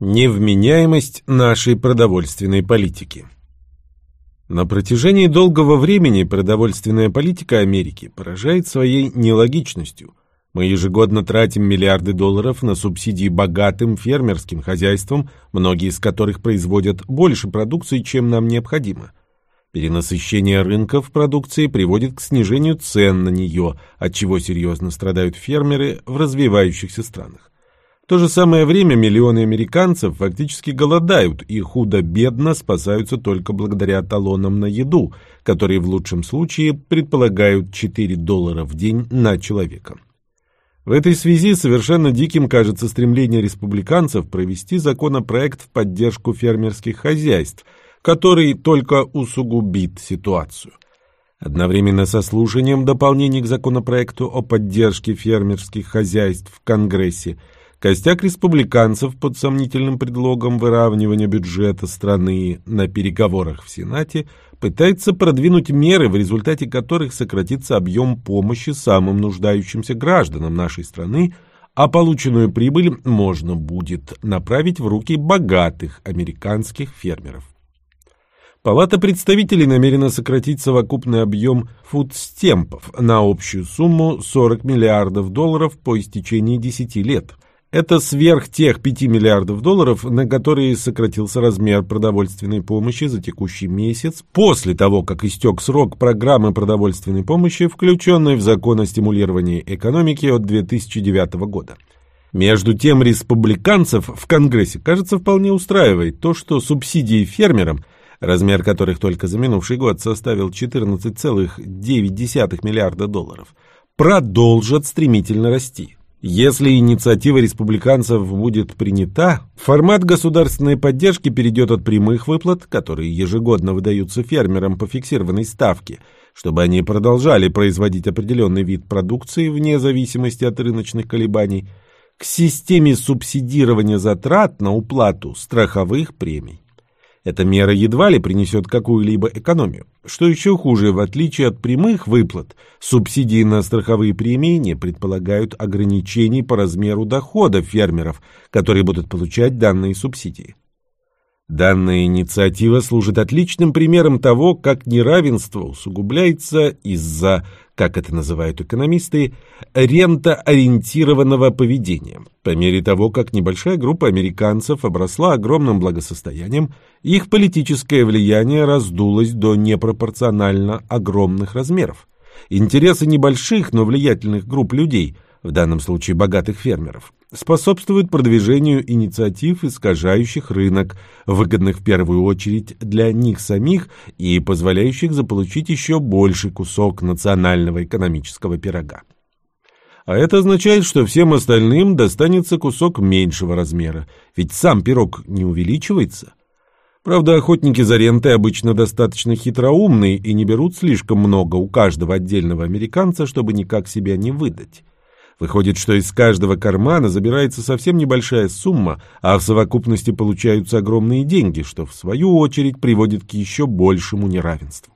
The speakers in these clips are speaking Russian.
Невменяемость нашей продовольственной политики На протяжении долгого времени продовольственная политика Америки поражает своей нелогичностью. Мы ежегодно тратим миллиарды долларов на субсидии богатым фермерским хозяйствам, многие из которых производят больше продукции, чем нам необходимо. Перенасыщение рынков продукции приводит к снижению цен на нее, от чего серьезно страдают фермеры в развивающихся странах. То же самое время миллионы американцев фактически голодают и худо-бедно спасаются только благодаря талонам на еду, которые в лучшем случае предполагают 4 доллара в день на человека. В этой связи совершенно диким кажется стремление республиканцев провести законопроект в поддержку фермерских хозяйств, который только усугубит ситуацию. Одновременно со слушанием дополнений к законопроекту о поддержке фермерских хозяйств в Конгрессе – Костяк республиканцев под сомнительным предлогом выравнивания бюджета страны на переговорах в Сенате пытается продвинуть меры, в результате которых сократится объем помощи самым нуждающимся гражданам нашей страны, а полученную прибыль можно будет направить в руки богатых американских фермеров. Палата представителей намерена сократить совокупный объем фудстемпов на общую сумму 40 миллиардов долларов по истечении 10 лет – это сверх тех 5 миллиардов долларов, на которые сократился размер продовольственной помощи за текущий месяц после того, как истек срок программы продовольственной помощи, включенной в закон о стимулировании экономики от 2009 года. Между тем, республиканцев в Конгрессе, кажется, вполне устраивает то, что субсидии фермерам, размер которых только за минувший год составил 14,9 миллиарда долларов, продолжат стремительно расти. Если инициатива республиканцев будет принята, формат государственной поддержки перейдет от прямых выплат, которые ежегодно выдаются фермерам по фиксированной ставке, чтобы они продолжали производить определенный вид продукции вне зависимости от рыночных колебаний, к системе субсидирования затрат на уплату страховых премий. Эта мера едва ли принесет какую-либо экономию. Что еще хуже, в отличие от прямых выплат, субсидии на страховые премии не предполагают ограничений по размеру дохода фермеров, которые будут получать данные субсидии. Данная инициатива служит отличным примером того, как неравенство усугубляется из-за, как это называют экономисты, рентоориентированного поведения. По мере того, как небольшая группа американцев обросла огромным благосостоянием, их политическое влияние раздулось до непропорционально огромных размеров. Интересы небольших, но влиятельных групп людей – в данном случае богатых фермеров, способствует продвижению инициатив, искажающих рынок, выгодных в первую очередь для них самих и позволяющих заполучить еще больший кусок национального экономического пирога. А это означает, что всем остальным достанется кусок меньшего размера, ведь сам пирог не увеличивается. Правда, охотники за рентой обычно достаточно хитроумные и не берут слишком много у каждого отдельного американца, чтобы никак себя не выдать. Выходит, что из каждого кармана забирается совсем небольшая сумма, а в совокупности получаются огромные деньги, что в свою очередь приводит к еще большему неравенству.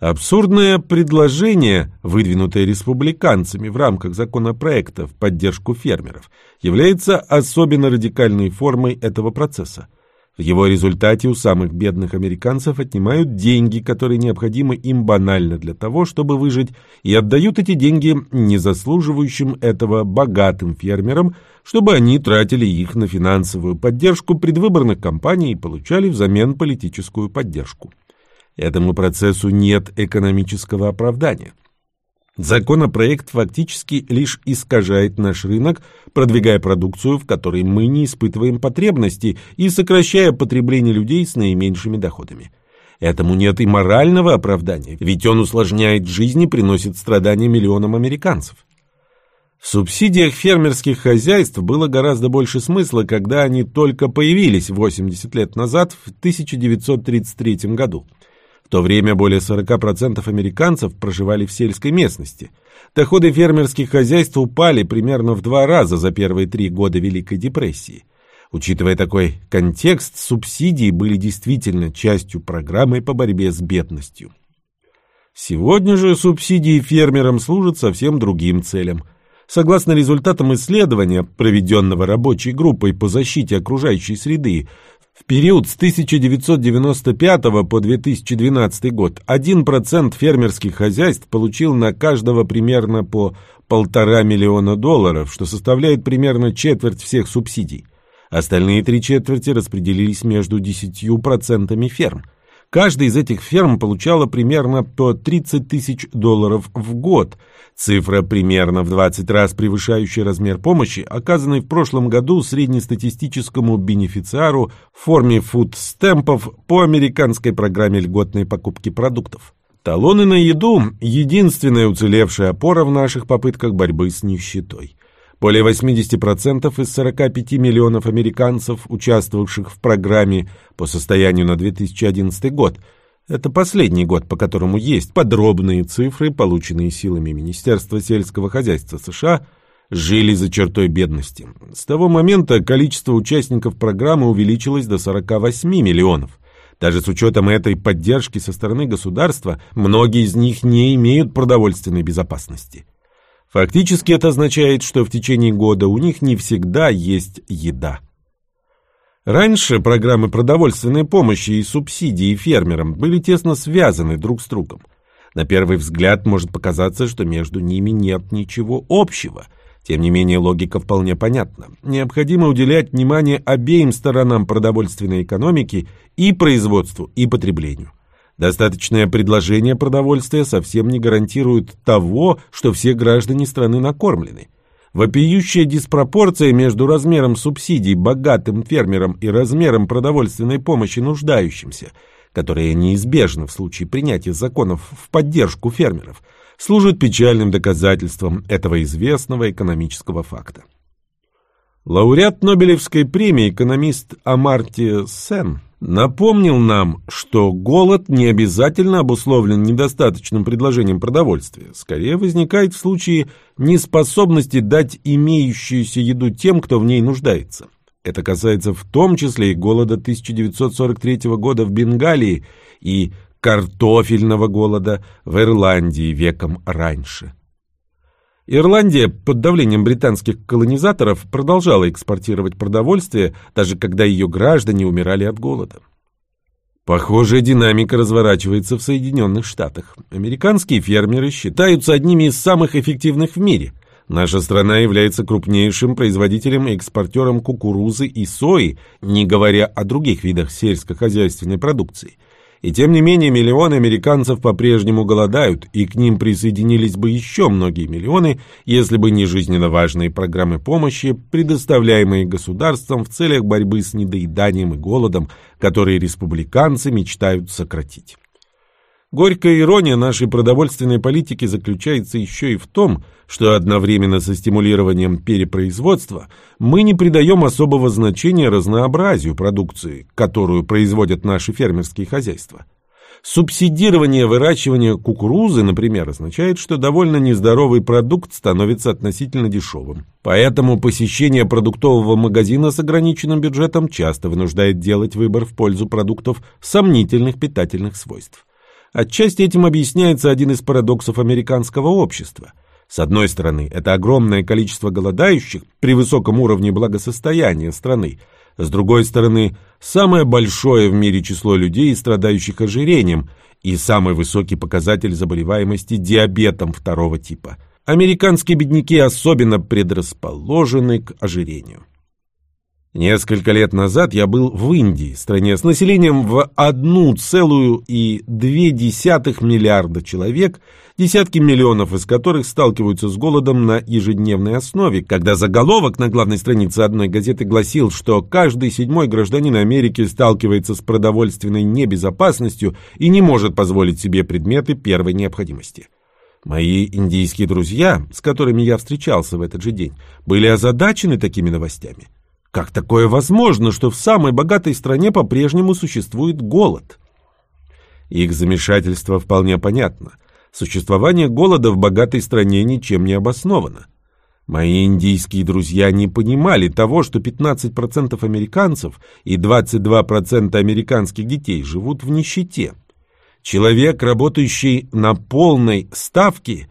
Абсурдное предложение, выдвинутое республиканцами в рамках законопроекта в поддержку фермеров, является особенно радикальной формой этого процесса – в его результате у самых бедных американцев отнимают деньги, которые необходимы им банально для того, чтобы выжить, и отдают эти деньги незаслуживающим этого богатым фермерам, чтобы они тратили их на финансовую поддержку предвыборных кампаний и получали взамен политическую поддержку. Этому процессу нет экономического оправдания. Законопроект фактически лишь искажает наш рынок, продвигая продукцию, в которой мы не испытываем потребности, и сокращая потребление людей с наименьшими доходами. Этому нет и морального оправдания, ведь он усложняет жизнь и приносит страдания миллионам американцев. В субсидиях фермерских хозяйств было гораздо больше смысла, когда они только появились 80 лет назад, в 1933 году. В то время более 40% американцев проживали в сельской местности. Доходы фермерских хозяйств упали примерно в два раза за первые три года Великой депрессии. Учитывая такой контекст, субсидии были действительно частью программы по борьбе с бедностью. Сегодня же субсидии фермерам служат совсем другим целям. Согласно результатам исследования, проведенного рабочей группой по защите окружающей среды, в период с 1995 по 2012 год 1% фермерских хозяйств получил на каждого примерно по полтора миллиона долларов, что составляет примерно четверть всех субсидий. Остальные три четверти распределились между 10% ферм. Каждая из этих ферм получала примерно по 30 тысяч долларов в год. Цифра примерно в 20 раз превышающая размер помощи, оказанной в прошлом году среднестатистическому бенефициару в форме фудстемпов по американской программе льготной покупки продуктов. Талоны на еду – единственная уцелевшая опора в наших попытках борьбы с нищетой. Более 80% из 45 миллионов американцев, участвовавших в программе по состоянию на 2011 год, это последний год, по которому есть подробные цифры, полученные силами Министерства сельского хозяйства США, жили за чертой бедности. С того момента количество участников программы увеличилось до 48 миллионов. Даже с учетом этой поддержки со стороны государства, многие из них не имеют продовольственной безопасности. Фактически это означает, что в течение года у них не всегда есть еда. Раньше программы продовольственной помощи и субсидии фермерам были тесно связаны друг с другом. На первый взгляд может показаться, что между ними нет ничего общего. Тем не менее, логика вполне понятна. Необходимо уделять внимание обеим сторонам продовольственной экономики и производству, и потреблению. Достаточное предложение продовольствия совсем не гарантирует того, что все граждане страны накормлены. Вопиющая диспропорция между размером субсидий богатым фермерам и размером продовольственной помощи нуждающимся, которая неизбежна в случае принятия законов в поддержку фермеров, служит печальным доказательством этого известного экономического факта. Лауреат Нобелевской премии экономист Амартия Сен напомнил нам, что голод не обязательно обусловлен недостаточным предложением продовольствия, скорее возникает в случае неспособности дать имеющуюся еду тем, кто в ней нуждается. Это касается в том числе и голода 1943 года в Бенгалии и картофельного голода в Ирландии веком раньше. Ирландия под давлением британских колонизаторов продолжала экспортировать продовольствие, даже когда ее граждане умирали от голода. Похожая динамика разворачивается в Соединенных Штатах. Американские фермеры считаются одними из самых эффективных в мире. Наша страна является крупнейшим производителем и экспортером кукурузы и сои, не говоря о других видах сельскохозяйственной продукции – и тем не менее миллионы американцев по-прежнему голодают, и к ним присоединились бы еще многие миллионы, если бы не жизненно важные программы помощи, предоставляемые государством в целях борьбы с недоеданием и голодом, которые республиканцы мечтают сократить. Горькая ирония нашей продовольственной политики заключается еще и в том, что одновременно со стимулированием перепроизводства мы не придаем особого значения разнообразию продукции, которую производят наши фермерские хозяйства. Субсидирование выращивания кукурузы, например, означает, что довольно нездоровый продукт становится относительно дешевым. Поэтому посещение продуктового магазина с ограниченным бюджетом часто вынуждает делать выбор в пользу продуктов сомнительных питательных свойств. Отчасти этим объясняется один из парадоксов американского общества. С одной стороны, это огромное количество голодающих при высоком уровне благосостояния страны. С другой стороны, самое большое в мире число людей, страдающих ожирением, и самый высокий показатель заболеваемости диабетом второго типа. Американские бедняки особенно предрасположены к ожирению. Несколько лет назад я был в Индии, стране с населением в 1,2 миллиарда человек, десятки миллионов из которых сталкиваются с голодом на ежедневной основе, когда заголовок на главной странице одной газеты гласил, что каждый седьмой гражданин Америки сталкивается с продовольственной небезопасностью и не может позволить себе предметы первой необходимости. Мои индийские друзья, с которыми я встречался в этот же день, были озадачены такими новостями. Как такое возможно, что в самой богатой стране по-прежнему существует голод? Их замешательство вполне понятно. Существование голода в богатой стране ничем не обосновано. Мои индийские друзья не понимали того, что 15% американцев и 22% американских детей живут в нищете. Человек, работающий на полной ставке,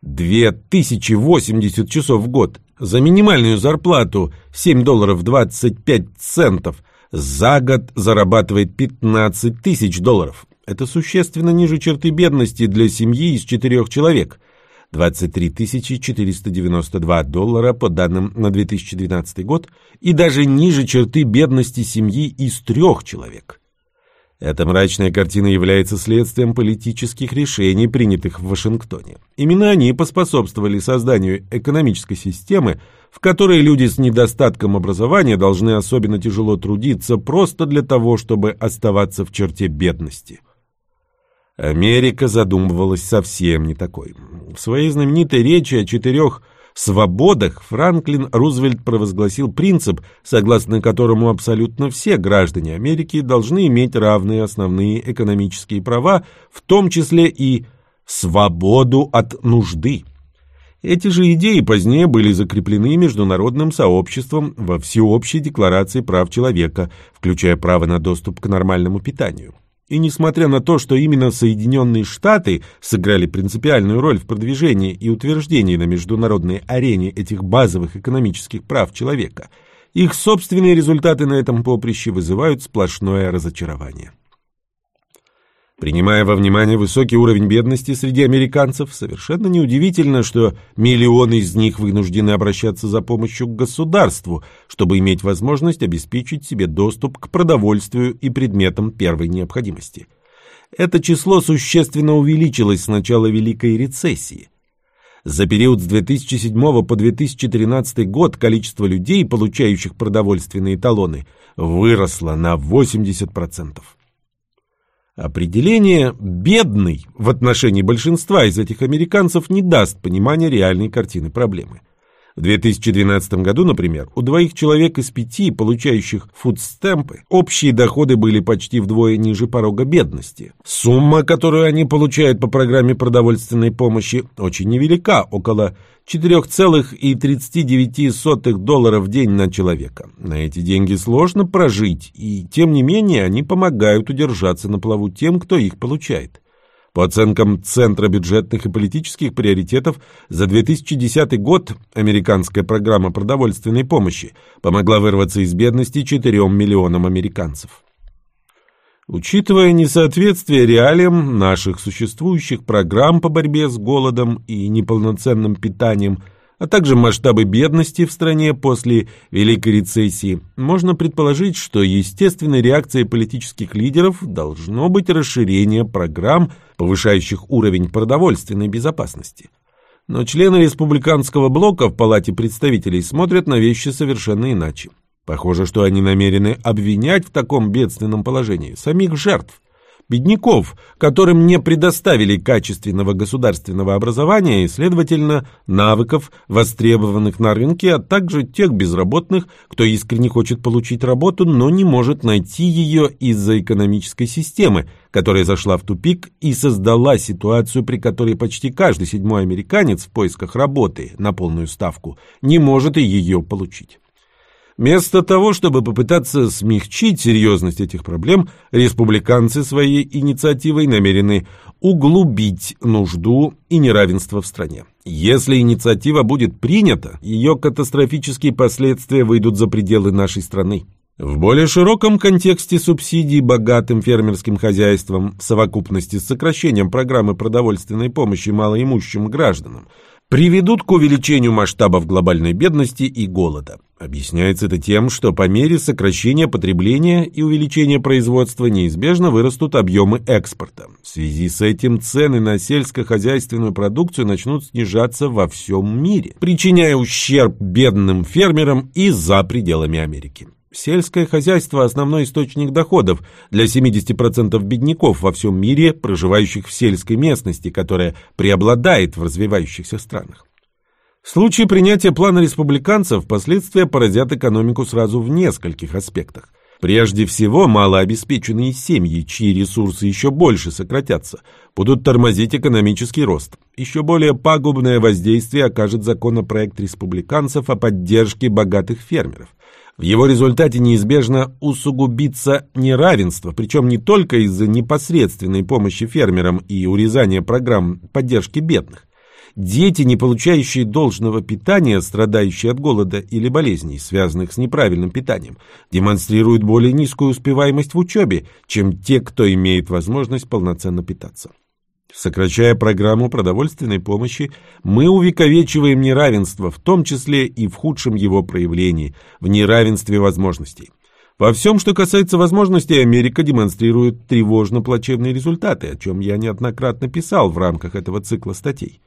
2080 часов в год, за минимальную зарплату 7 долларов 25 центов, за год зарабатывает 15 тысяч долларов. Это существенно ниже черты бедности для семьи из четырех человек. 23 492 доллара по данным на 2012 год и даже ниже черты бедности семьи из трех человек. Эта мрачная картина является следствием политических решений, принятых в Вашингтоне. Именно они поспособствовали созданию экономической системы, в которой люди с недостатком образования должны особенно тяжело трудиться просто для того, чтобы оставаться в черте бедности. Америка задумывалась совсем не такой. В своей знаменитой речи о четырех свободах Франклин Рузвельт провозгласил принцип, согласно которому абсолютно все граждане Америки должны иметь равные основные экономические права, в том числе и свободу от нужды. Эти же идеи позднее были закреплены международным сообществом во Всеобщей декларации прав человека, включая право на доступ к нормальному питанию. И несмотря на то, что именно Соединенные Штаты сыграли принципиальную роль в продвижении и утверждении на международной арене этих базовых экономических прав человека, их собственные результаты на этом поприще вызывают сплошное разочарование. Принимая во внимание высокий уровень бедности среди американцев, совершенно неудивительно, что миллионы из них вынуждены обращаться за помощью к государству, чтобы иметь возможность обеспечить себе доступ к продовольствию и предметам первой необходимости. Это число существенно увеличилось с начала Великой рецессии. За период с 2007 по 2013 год количество людей, получающих продовольственные талоны, выросло на 80%. Определение «бедный» в отношении большинства из этих американцев не даст понимания реальной картины проблемы. В 2012 году, например, у двоих человек из пяти, получающих фудстемпы, общие доходы были почти вдвое ниже порога бедности. Сумма, которую они получают по программе продовольственной помощи, очень невелика, около 4,39 долларов в день на человека. На эти деньги сложно прожить, и тем не менее они помогают удержаться на плаву тем, кто их получает. По оценкам Центра бюджетных и политических приоритетов, за 2010 год американская программа продовольственной помощи помогла вырваться из бедности 4 миллионам американцев. Учитывая несоответствие реалиям наших существующих программ по борьбе с голодом и неполноценным питанием, а также масштабы бедности в стране после Великой рецессии, можно предположить, что естественной реакцией политических лидеров должно быть расширение программ, повышающих уровень продовольственной безопасности. Но члены республиканского блока в Палате представителей смотрят на вещи совершенно иначе. Похоже, что они намерены обвинять в таком бедственном положении самих жертв, бедняков, которым не предоставили качественного государственного образования и, следовательно, навыков, востребованных на рынке, а также тех безработных, кто искренне хочет получить работу, но не может найти ее из-за экономической системы, которая зашла в тупик и создала ситуацию, при которой почти каждый седьмой американец в поисках работы на полную ставку не может ее получить. Вместо того, чтобы попытаться смягчить серьезность этих проблем, республиканцы своей инициативой намерены углубить нужду и неравенство в стране. Если инициатива будет принята, ее катастрофические последствия выйдут за пределы нашей страны. В более широком контексте субсидий богатым фермерским хозяйствам в совокупности с сокращением программы продовольственной помощи малоимущим гражданам приведут к увеличению масштабов глобальной бедности и голода. Объясняется это тем, что по мере сокращения потребления и увеличения производства неизбежно вырастут объемы экспорта. В связи с этим цены на сельскохозяйственную продукцию начнут снижаться во всем мире, причиняя ущерб бедным фермерам и за пределами Америки. Сельское хозяйство – основной источник доходов для 70% бедняков во всем мире, проживающих в сельской местности, которая преобладает в развивающихся странах. В случае принятия плана республиканцев последствия поразят экономику сразу в нескольких аспектах. Прежде всего, малообеспеченные семьи, чьи ресурсы еще больше сократятся, будут тормозить экономический рост. Еще более пагубное воздействие окажет законопроект республиканцев о поддержке богатых фермеров. В его результате неизбежно усугубится неравенство, причем не только из-за непосредственной помощи фермерам и урезания программ поддержки бедных. Дети, не получающие должного питания, страдающие от голода или болезней, связанных с неправильным питанием, демонстрируют более низкую успеваемость в учебе, чем те, кто имеет возможность полноценно питаться. Сокращая программу продовольственной помощи, мы увековечиваем неравенство, в том числе и в худшем его проявлении, в неравенстве возможностей. Во всем, что касается возможностей, Америка демонстрирует тревожно плачевные результаты, о чем я неоднократно писал в рамках этого цикла статей.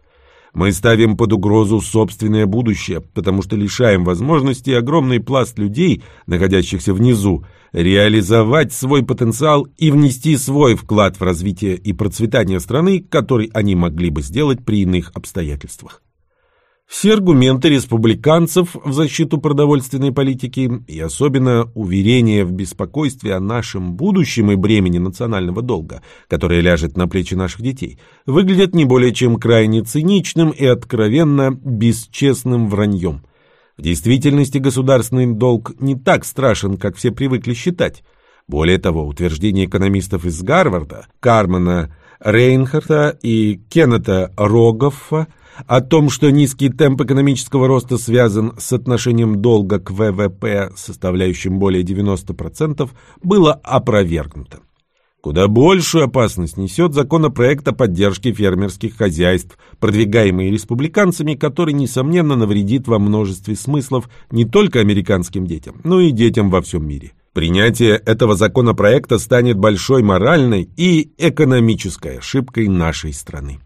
Мы ставим под угрозу собственное будущее, потому что лишаем возможности огромный пласт людей, находящихся внизу, реализовать свой потенциал и внести свой вклад в развитие и процветание страны, который они могли бы сделать при иных обстоятельствах. Все аргументы республиканцев в защиту продовольственной политики и особенно уверение в беспокойстве о нашем будущем и бремени национального долга, которое ляжет на плечи наших детей, выглядят не более чем крайне циничным и откровенно бесчестным враньем. В действительности государственный долг не так страшен, как все привыкли считать. Более того, утверждение экономистов из Гарварда, Кармана Рейнхарта и Кеннета Рогоффа – о том, что низкий темп экономического роста связан с отношением долга к ВВП, составляющим более 90%, было опровергнуто. Куда большую опасность несет законопроект о поддержке фермерских хозяйств, продвигаемый республиканцами, который, несомненно, навредит во множестве смыслов не только американским детям, но и детям во всем мире. Принятие этого законопроекта станет большой моральной и экономической ошибкой нашей страны.